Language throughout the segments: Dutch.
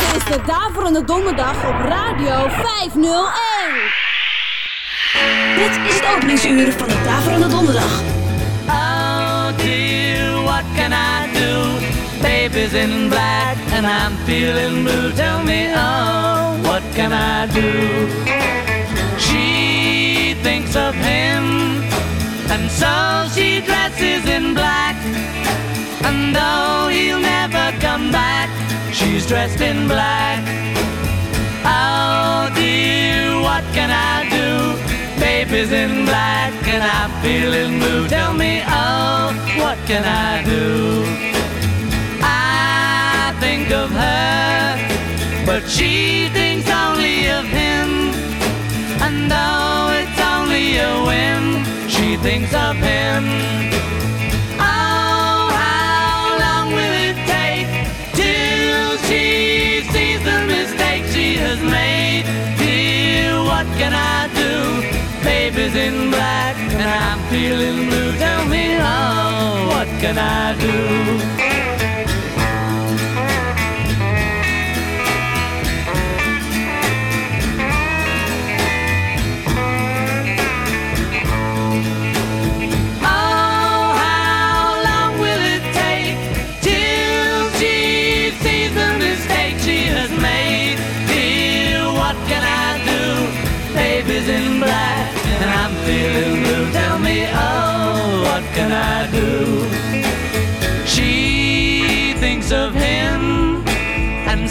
Dit is de Daverende Donderdag op Radio 501. Dit is het openingsuur van de Daverende Donderdag. Oh dear, what can I do? Baby's in black and I'm feeling blue. Tell me, oh, what can I do? She thinks of him and so she dresses in black. And though he'll never come back, she's dressed in black. Oh dear, what can I do? Baby's in black and I'm feeling blue. Tell me, oh, what can I do? I think of her, but she thinks only of him. And though it's only a whim, she thinks of him. Has made? Dear, what can I do? Baby's in black and I'm feeling blue. Tell me, oh, what can I do?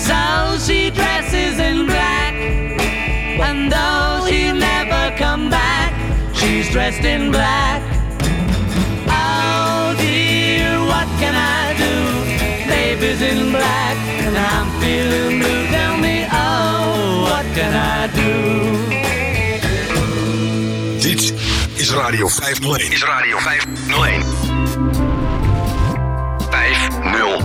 So she dresses in black. And though he'll never come back, she's dressed in black. Oh dear, what can I do? Baby's in black and I'm feeling blue. Tell me, oh, what can I do? Dit is Radio 501. Is Radio 501. 501.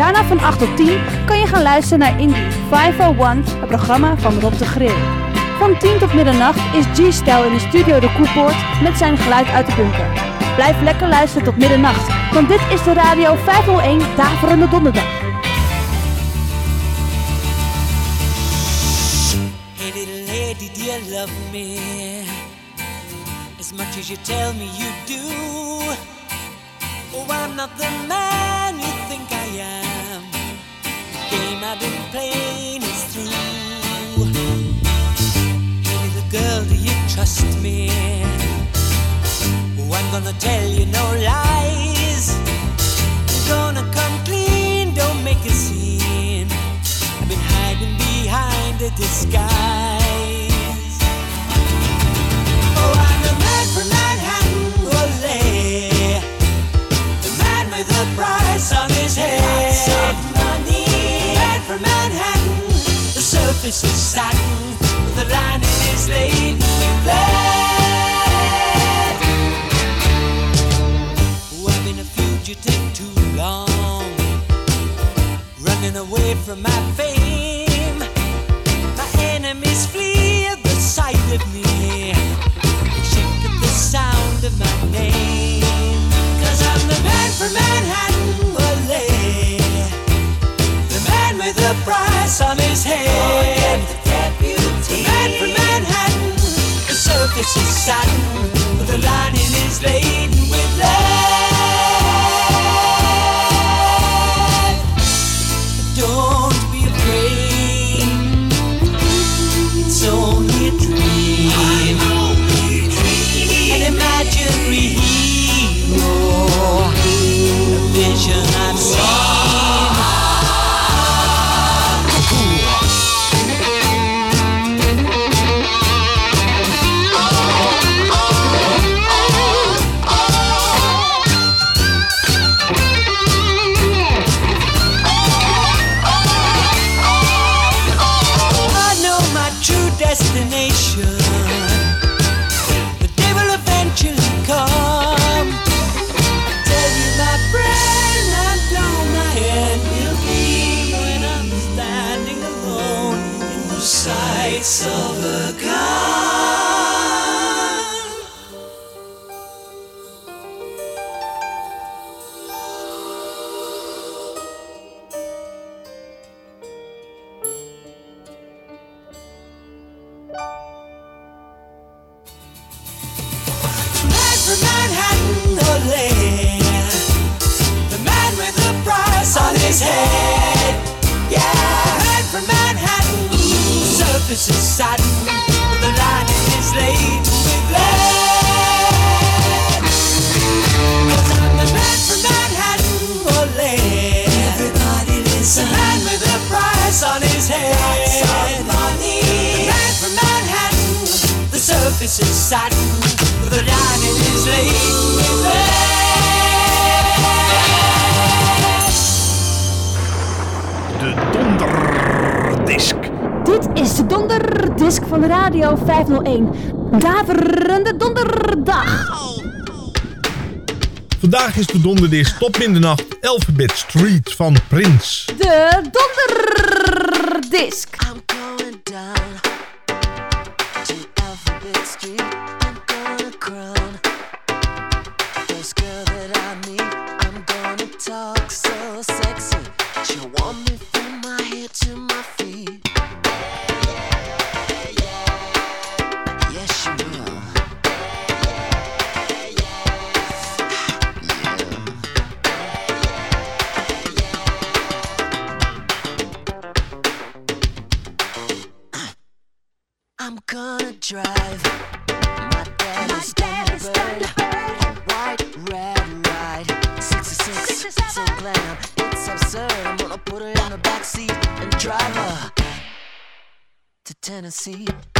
Daarna van 8 tot 10 kan je gaan luisteren naar Indie 501, het programma van Rob de Grill. Van 10 tot middernacht is G-Style in de studio de Koepoort met zijn geluid uit de bunker. Blijf lekker luisteren tot middernacht, want dit is de Radio 501 Daverende Donderdag. Hey little lady, you love me as much as you tell me you do? Oh, I'm not the man you game I've been playing is through. Little girl, do you trust me? Oh, I'm gonna tell you no lies. I'm gonna come clean, don't make a scene. I've been hiding behind a disguise. Oh, I'm the man from Manhattan, ole. The man with the price on his head. Surface is satin, the lining is his head. Yeah, heard from Manhattan. Ooh. Surface is sodden. The lining is laid with lead. Cause I'm the man from Manhattan, or lead. Everybody listen. The man with the price on his head. Lots. The man from Manhattan. The surface is sodden. The lining is laid with lead. de donderdisk. Dit is de donderdisk van Radio 501. Daverende donderdag. Vandaag is de donderdisk top in de nacht Alphabet Street van Prins. De donderdisk. I'm going down. Tennessee.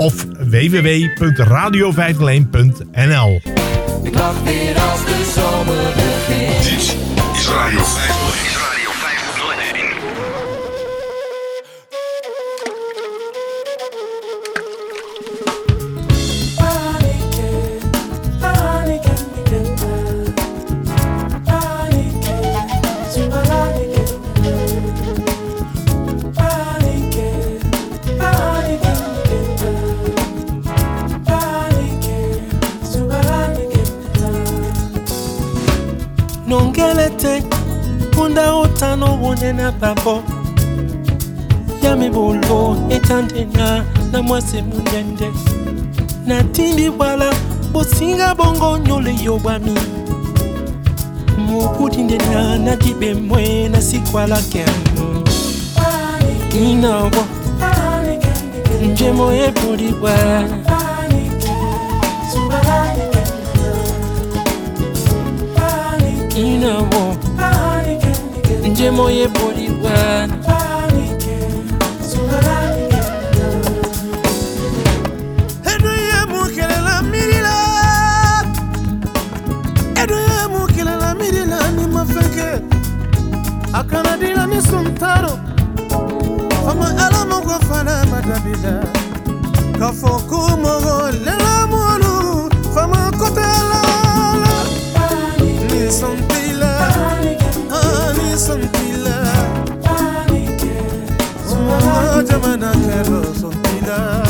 of www.radio501.nl. Ik lach weer als de zomer begint. Dit is Radio 501. bango ya mibulu etandena na mwasi monene natindi bwala bosinga bongo nyole yo bwami. Mokuti ndena na dibemwe na sikwalake ninawo njemo ebulibwa ninawo je moje polibwana akanadila ni suntaro fama alamogo fana madabila kafo kumogo lelamuol jamana kɛra sɔn i la.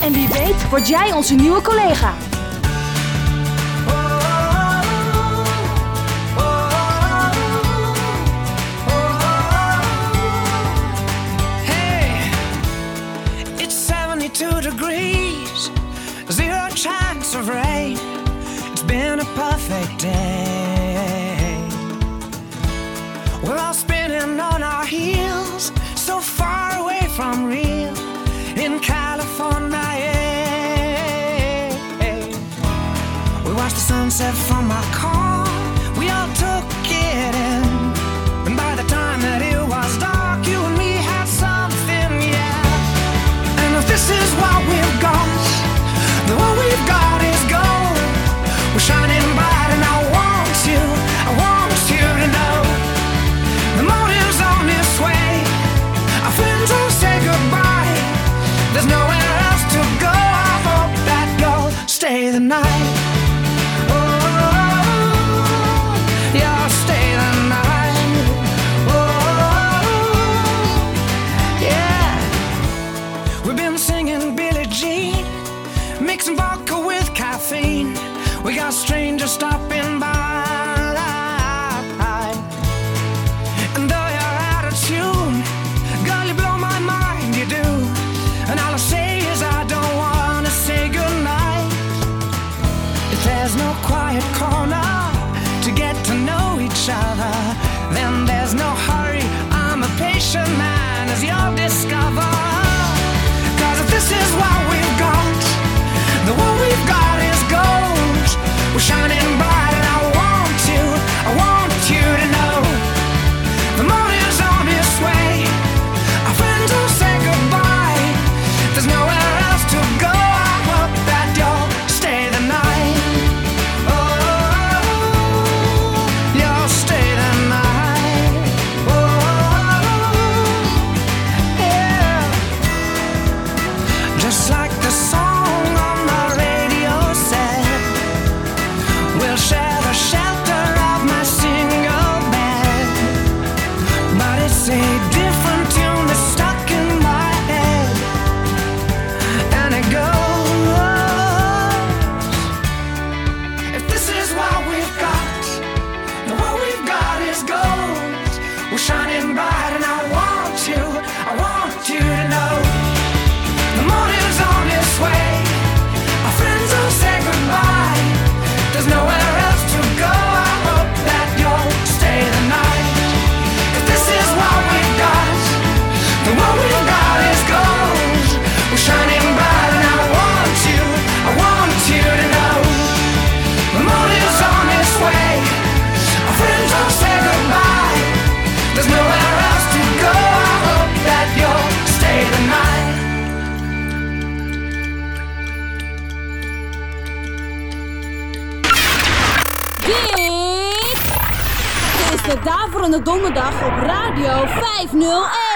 en wie weet word jij onze nieuwe collega. Hey, it's 72 degrees, zero chance of rain. It's been a perfect day. We're all spinning on our heels, so far away from real. sunset from my car. We all took it in, and by the time that it Dit is de Daverende Donderdag op Radio 501.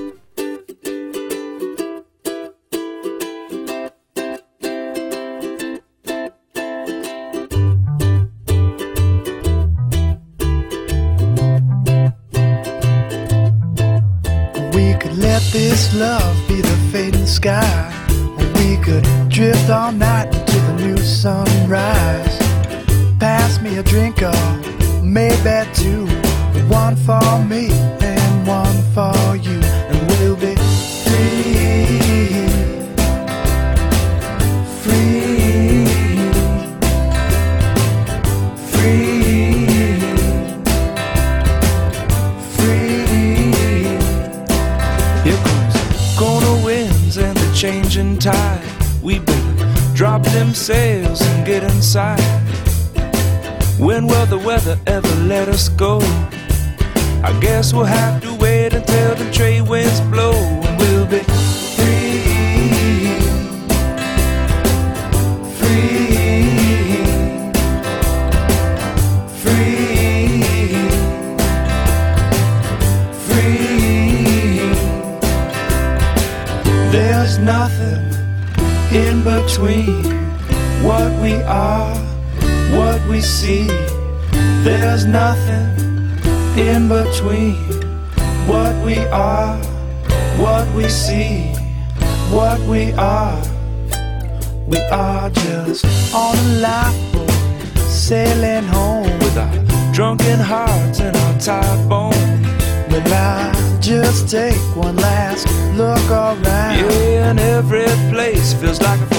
This love be the fading sky. We could drift all night into the new sunrise. Pass me a drink of maybe two. One for me and one for you. Drop them sails and get inside. When will the weather ever let us go? I guess we'll have to wait until the trade winds blow between what we are, what we see. There's nothing in between what we are, what we see, what we are. We are just on a lifeboat, sailing home with our drunken hearts and our tired bones. But I just take one last look around. Yeah, and every place feels like a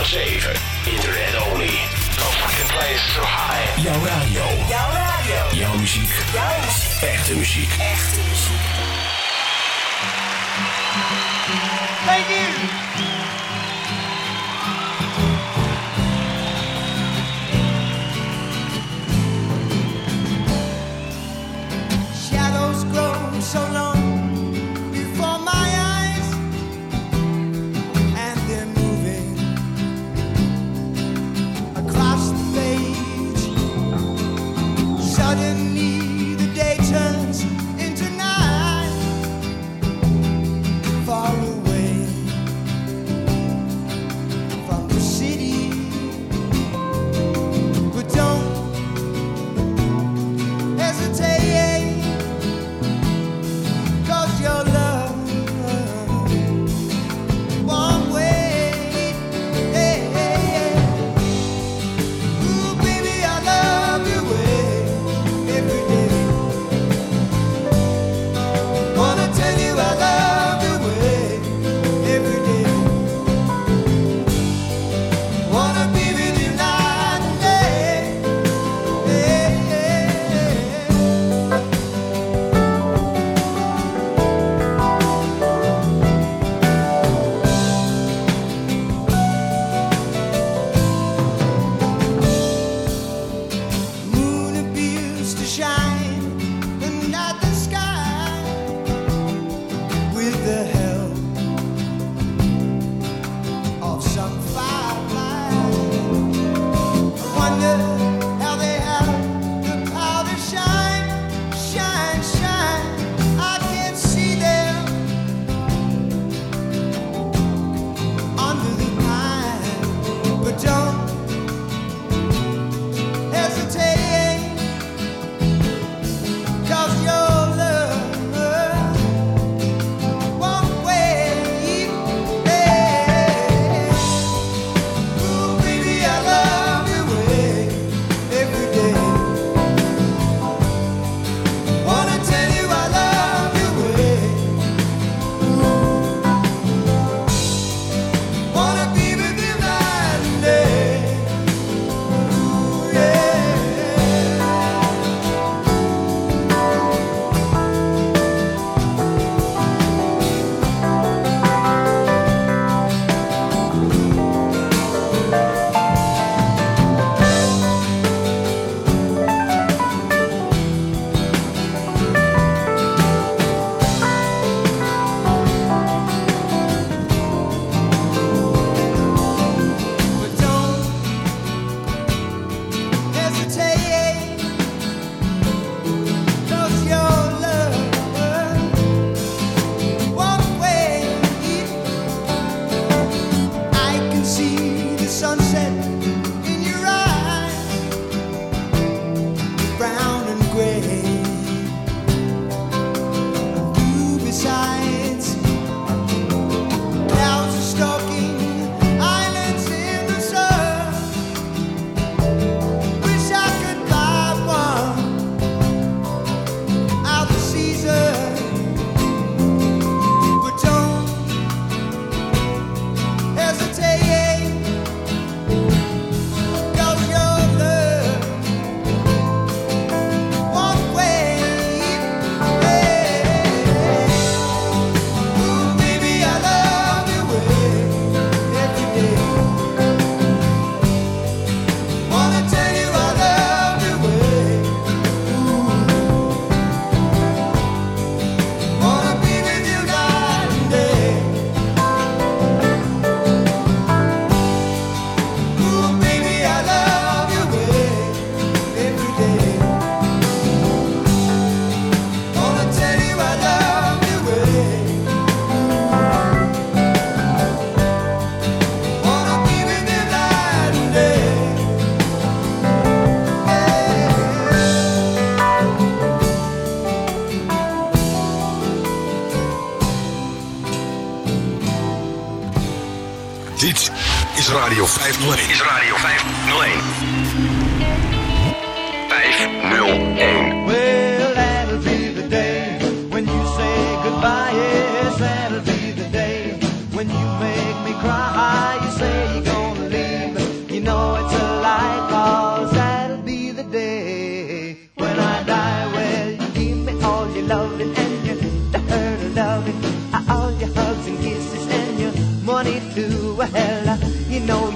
24-7. 24-7. Internet only. No fucking place so high. Jouw radio. Jouw radio. Jouw muziek. Jouw muziek. Echte muziek. Echte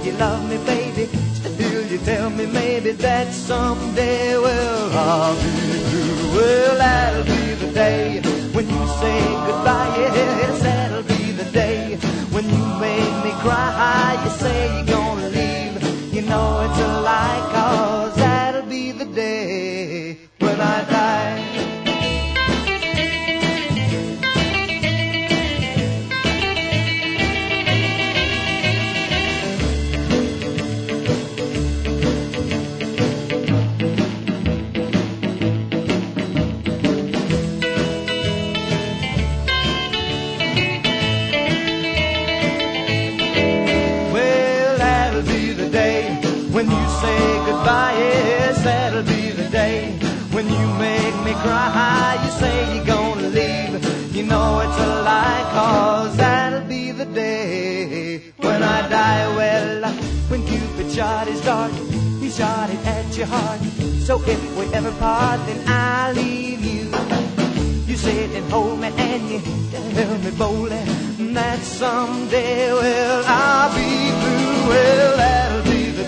you love me, baby. Still, you tell me maybe that someday, well, I'll be through. Well, that'll be the day when you say goodbye. Yes, that'll be the day when you make me cry. You say you're gonna leave. You know it's a lie, cause say goodbye. Yes, that'll be the day when you make me cry. You say you're gonna leave. You know it's a lie, cause that'll be the day when I die. Well, when Cupid shot his dart, he shot it at your heart. So if we ever part, then I'll leave you. You sit and hold me and you tell me boldly that someday, well, I'll be through. Well, that'll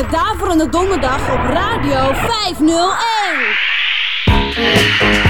de Daverende Donderdag op Radio 501.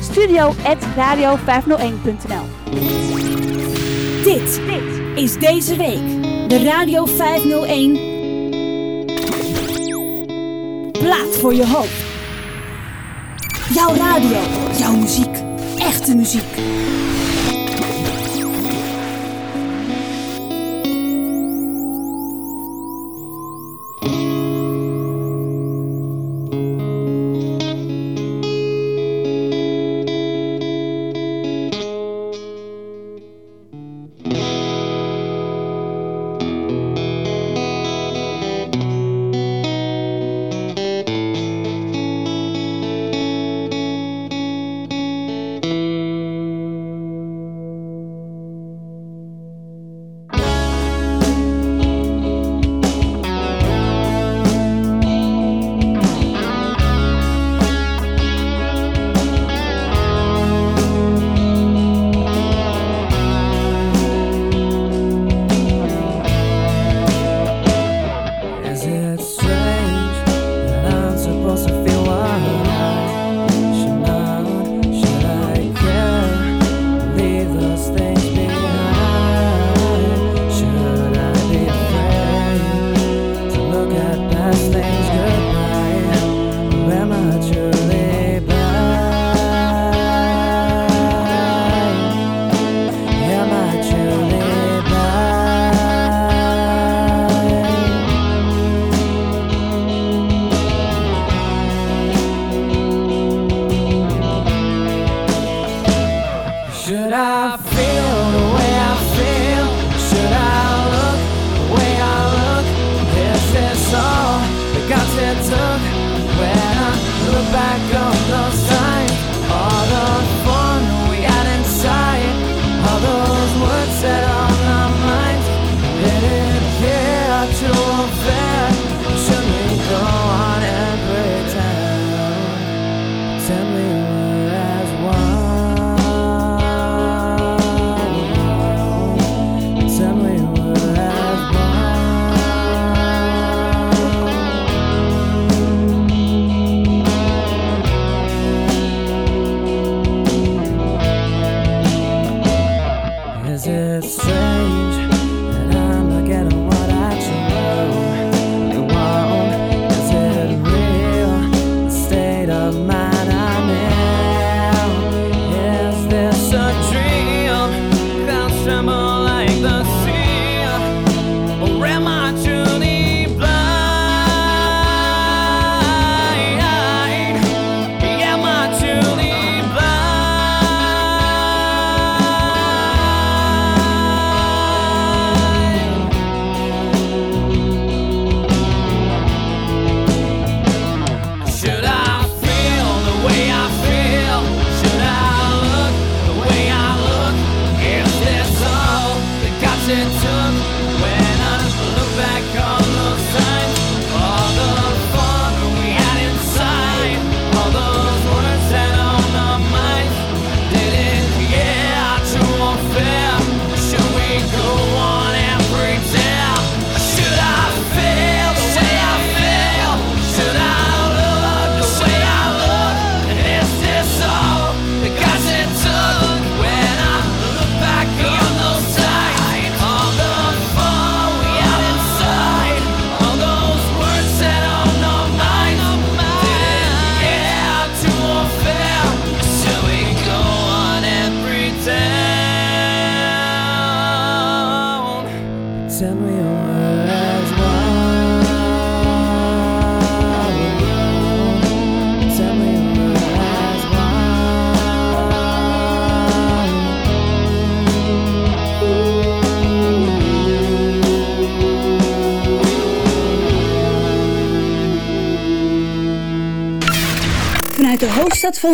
studio.radio501.nl Dit is deze week de Radio 501 Plaat voor je hoop. Jouw radio, jouw muziek, echte muziek.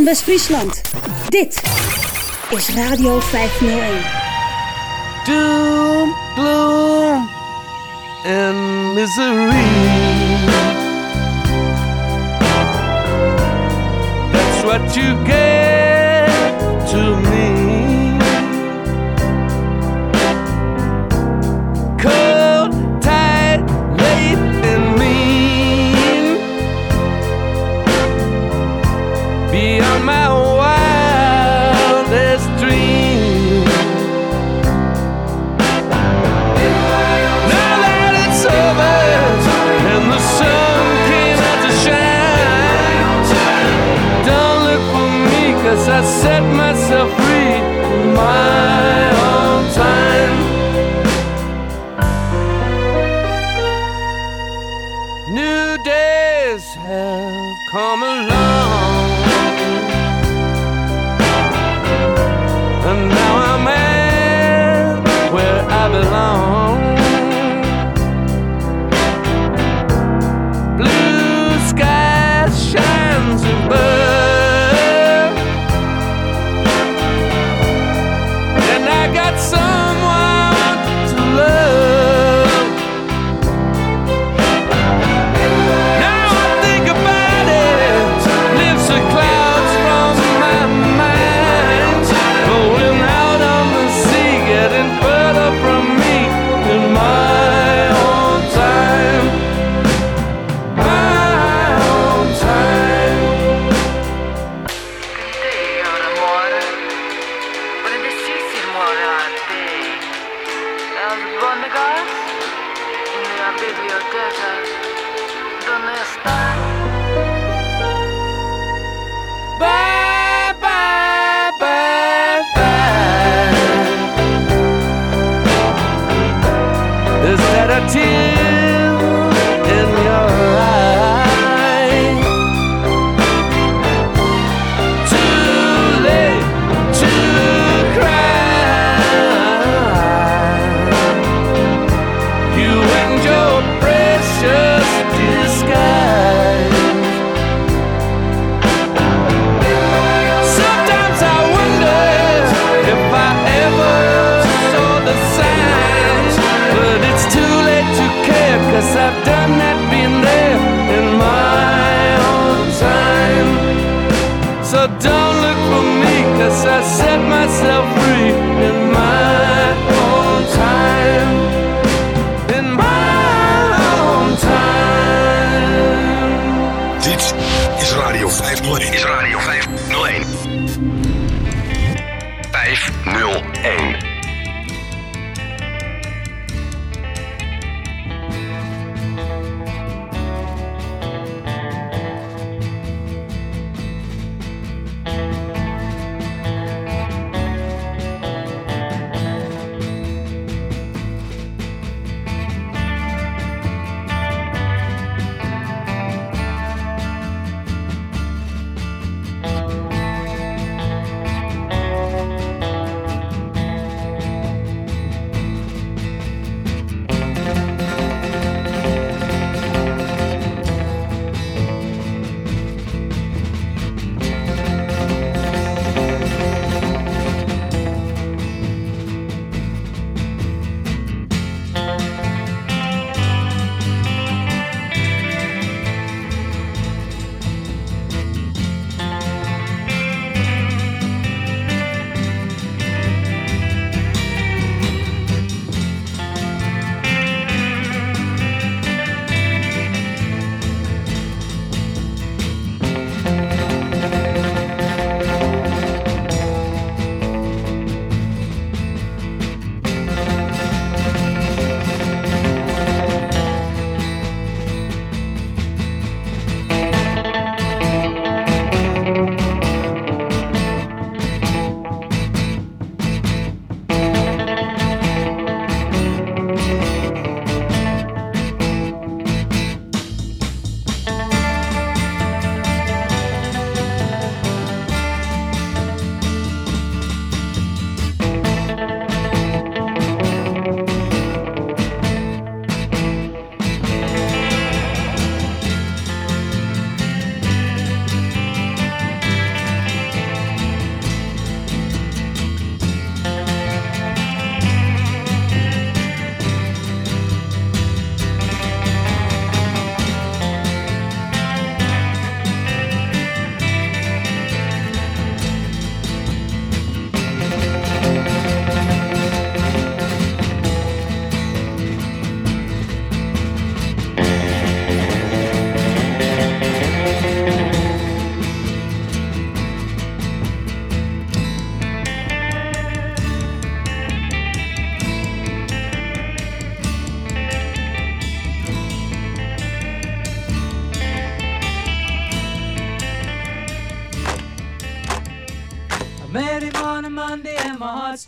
West-Friesland. Dit is Radio 501. Doom, gloom and misery. That's what you get to me. set my shed a.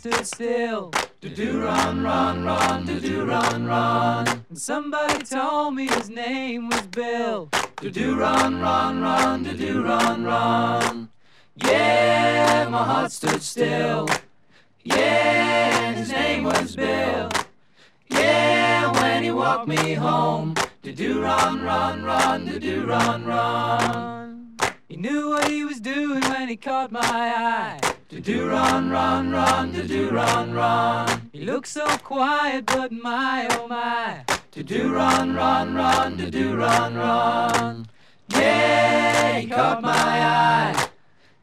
stood still. Do do run, run, run, do do run, run. And somebody told me his name was Bill. Do do run, run, run, do do run, run. Yeah, my heart stood still. Yeah, his name was Bill. Yeah, when he walked me home. Do do run, run, run, do do run, run. He knew what he was doing when he caught my eye. To do run, run, run, to do run, run. He looks so quiet, but my oh my. To do run, run, run, to do run, run. Yeah, he caught my eye.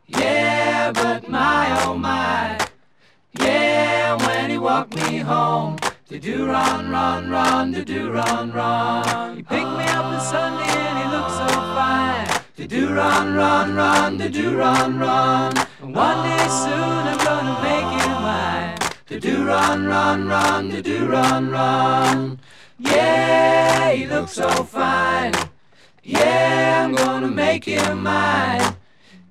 Yeah, but my oh my. Yeah, when he walked me home. To do run, run, run, to do run, run. He picked me up on Sunday and he looked so fine. To do run, run, run, to do run, run. One day soon I'm gonna make it mine. To do run, run, run, to do run, run. Yeah, you look so fine. Yeah, I'm gonna make him mine.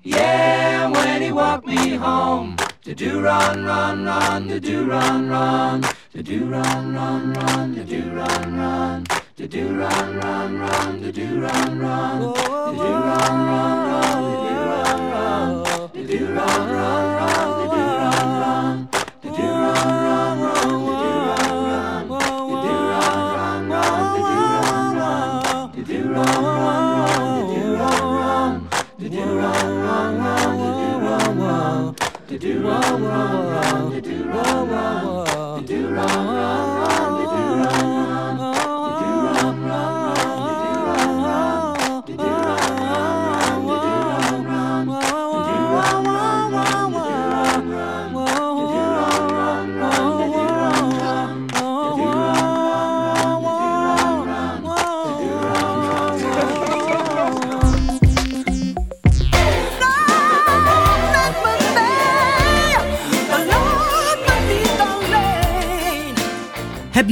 Yeah, when he walked me home. To do run, run, run, to do run, run. To do run, run, run, to do run, run. To do run, run, run, to do run, run. To do run, run, run do run, run, run, they do run, run. They do run, run, run, do run, run. Do run, run, run, do run, run. Do run, run, run, do run, run. Do run, run, run, do run, run. Do run, run.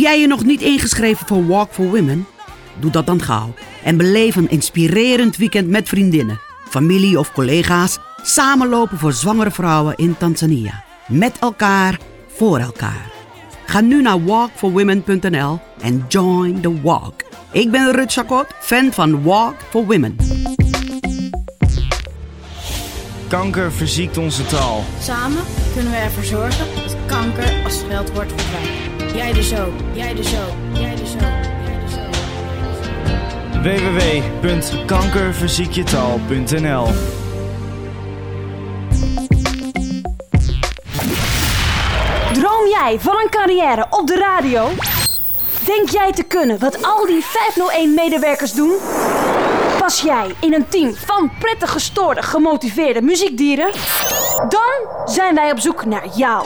Jij je nog niet ingeschreven voor Walk for Women? Doe dat dan gauw en beleef een inspirerend weekend met vriendinnen, familie of collega's. Samenlopen voor zwangere vrouwen in Tanzania. Met elkaar, voor elkaar. Ga nu naar walkforwomen.nl en join the walk. Ik ben Rut Chakot, fan van Walk for Women. Kanker verziekt onze taal. Samen kunnen we ervoor zorgen dat kanker als scheldwoord verdwijnt. Jij dus ook, jij dus ook, jij dus ook, jij dus ook. www.kankerverziekjetaal.nl Droom jij van een carrière op de radio? Denk jij te kunnen wat al die 501-medewerkers doen? Pas jij in een team van prettig gestoorde, gemotiveerde muziekdieren? Dan zijn wij op zoek naar jou.